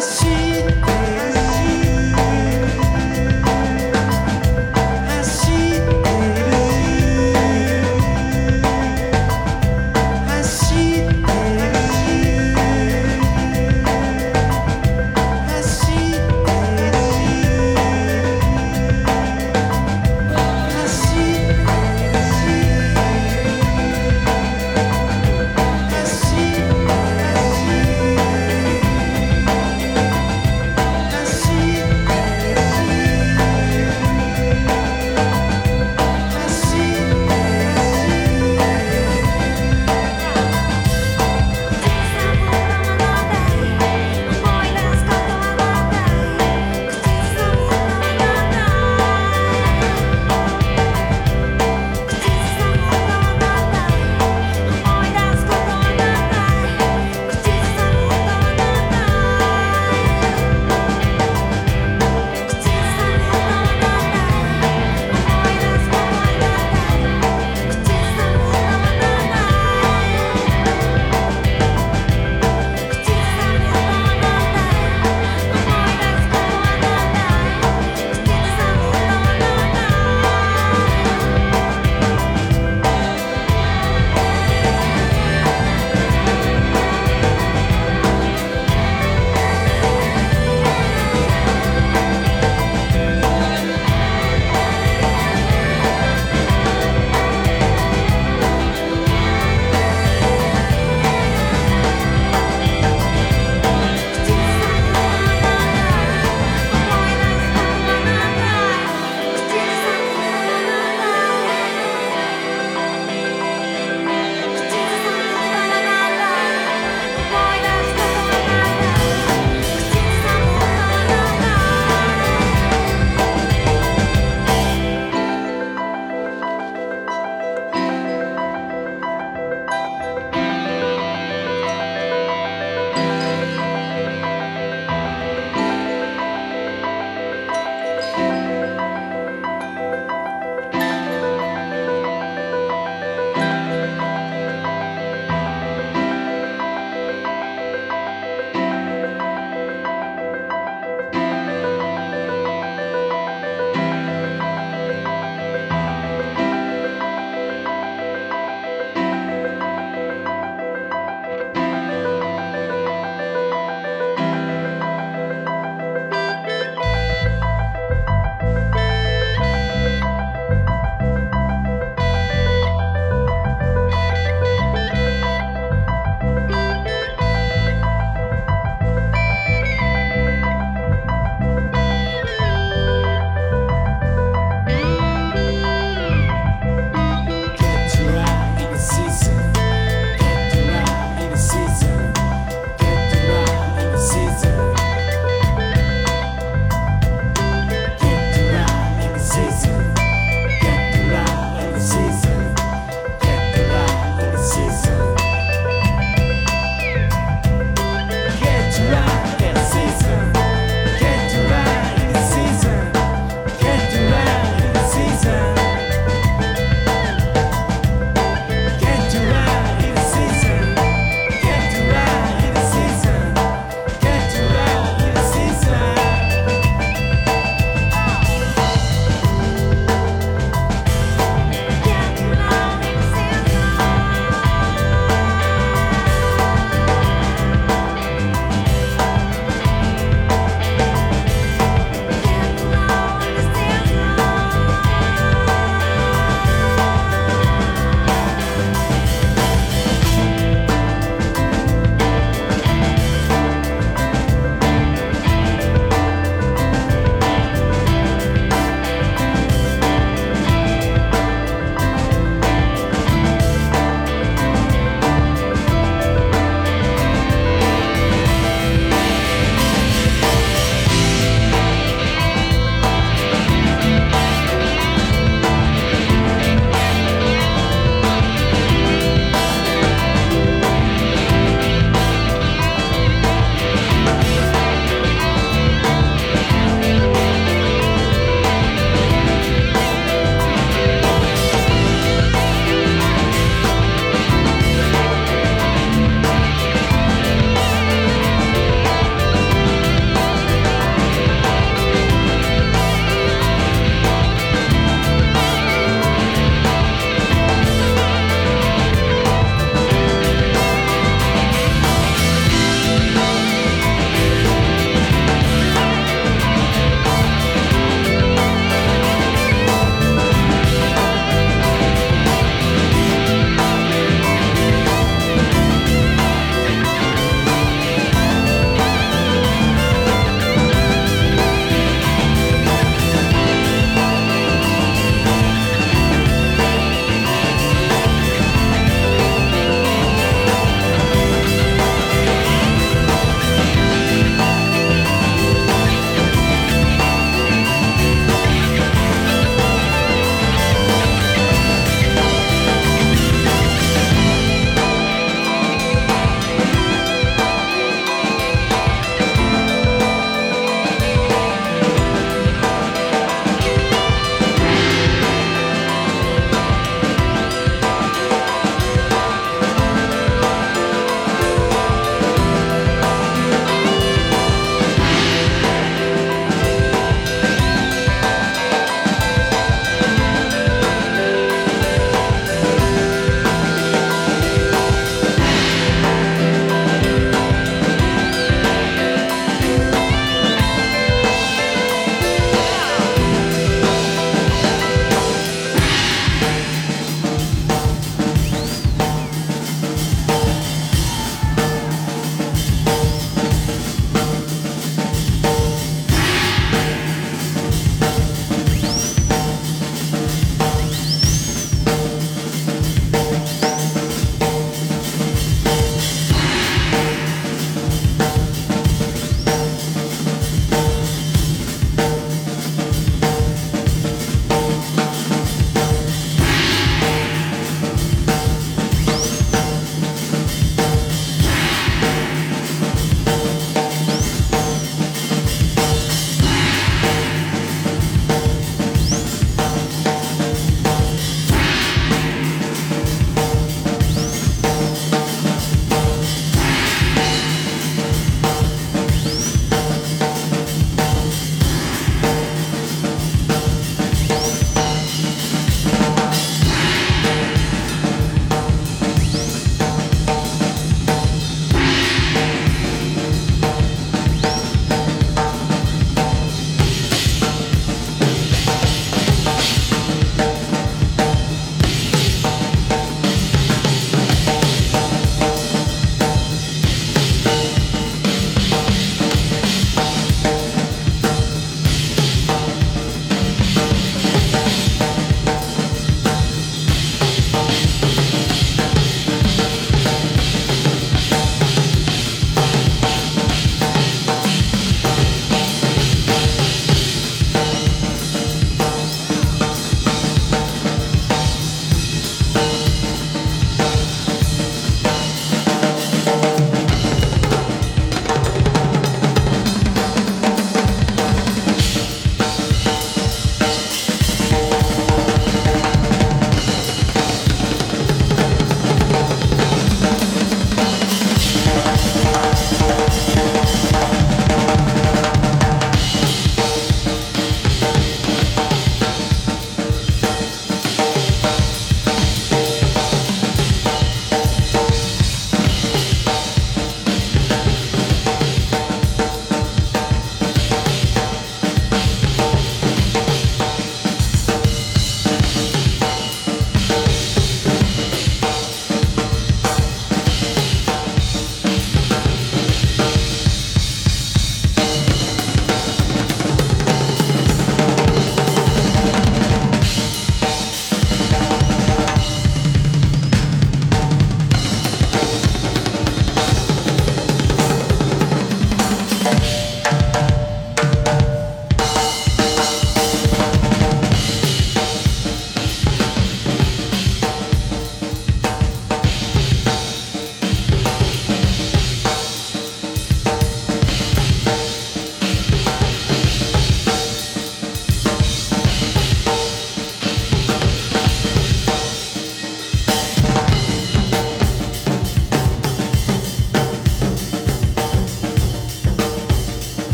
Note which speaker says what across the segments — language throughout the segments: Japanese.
Speaker 1: 走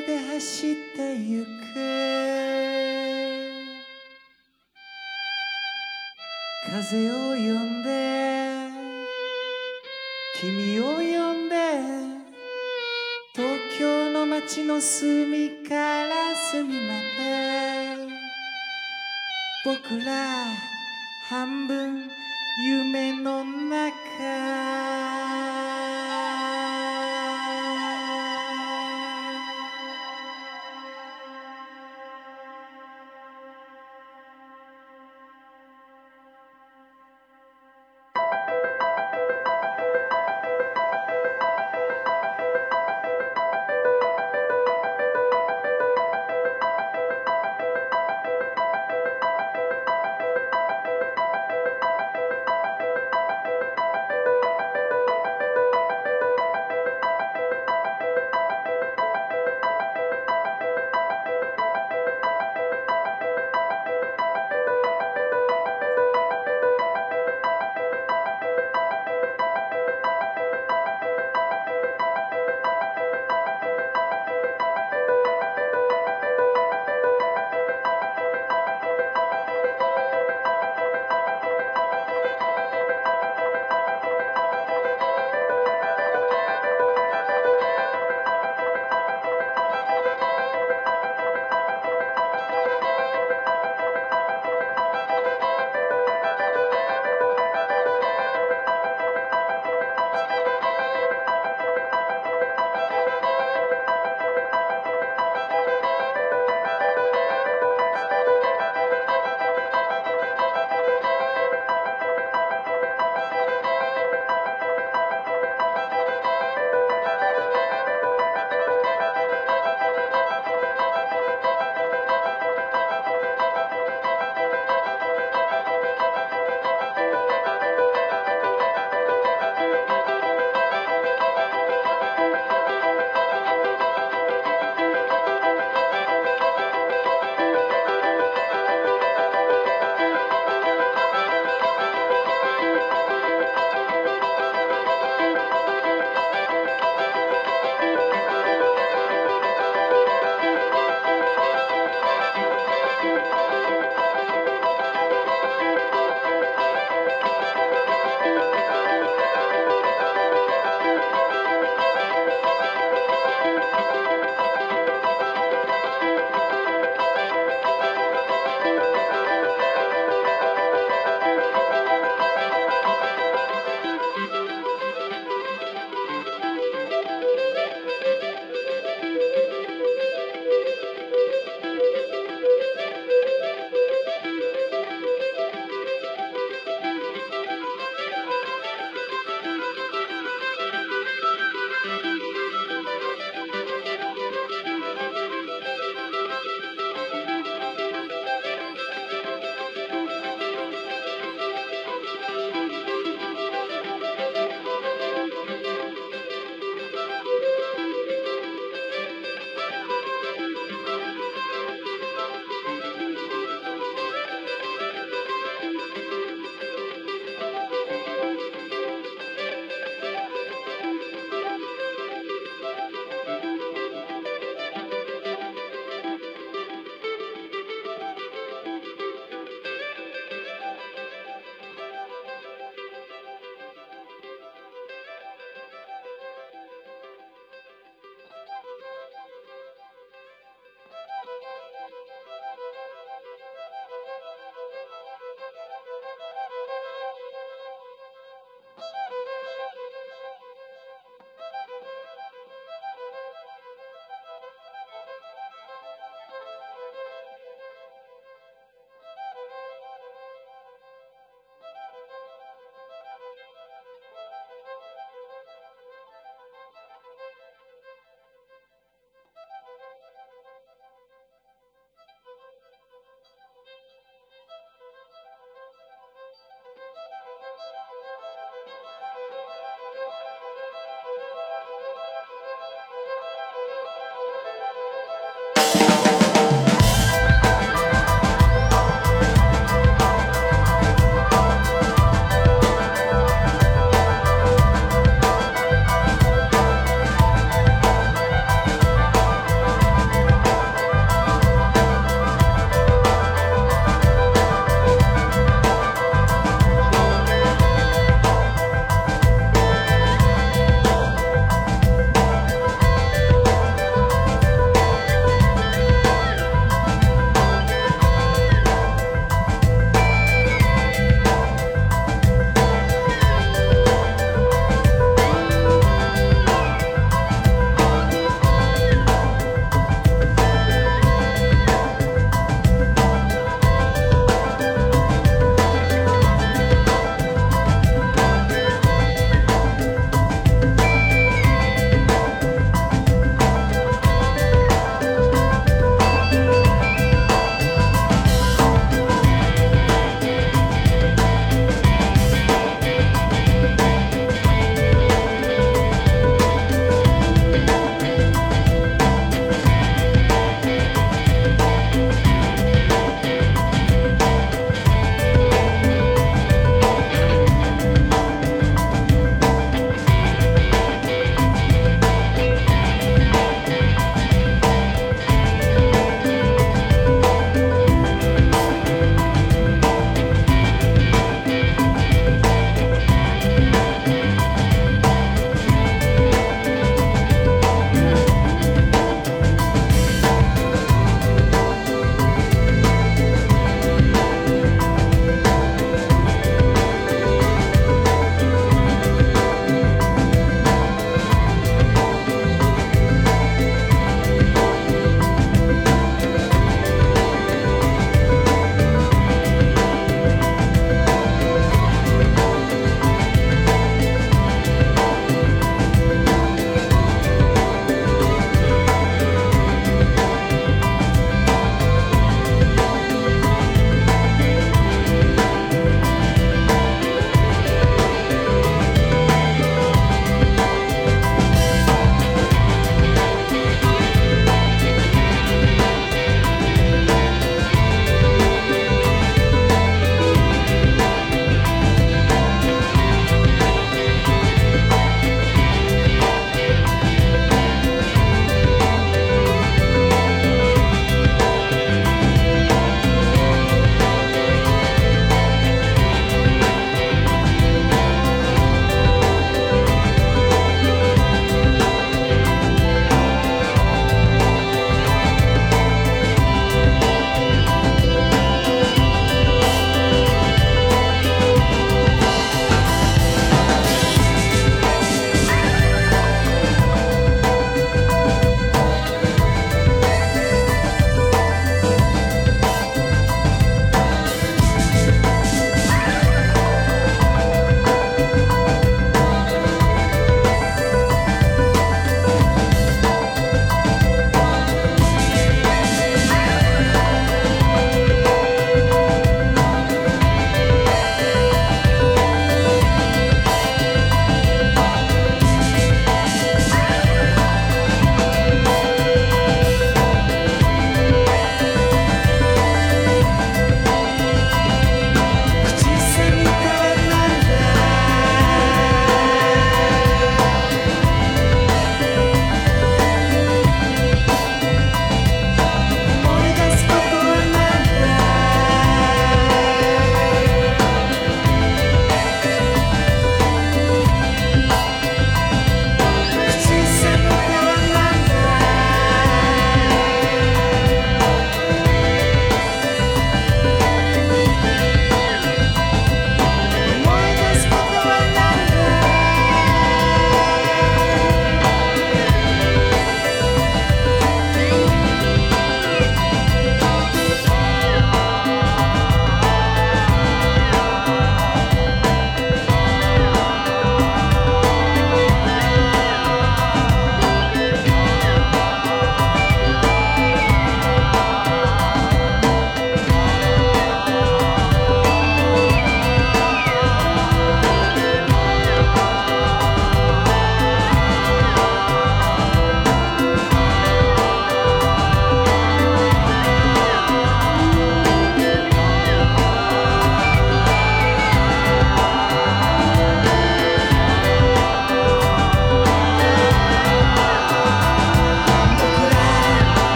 Speaker 1: で走ってゆく。風を呼んで君を呼んで東京の街の隅から隅まで。僕ら半分夢の中。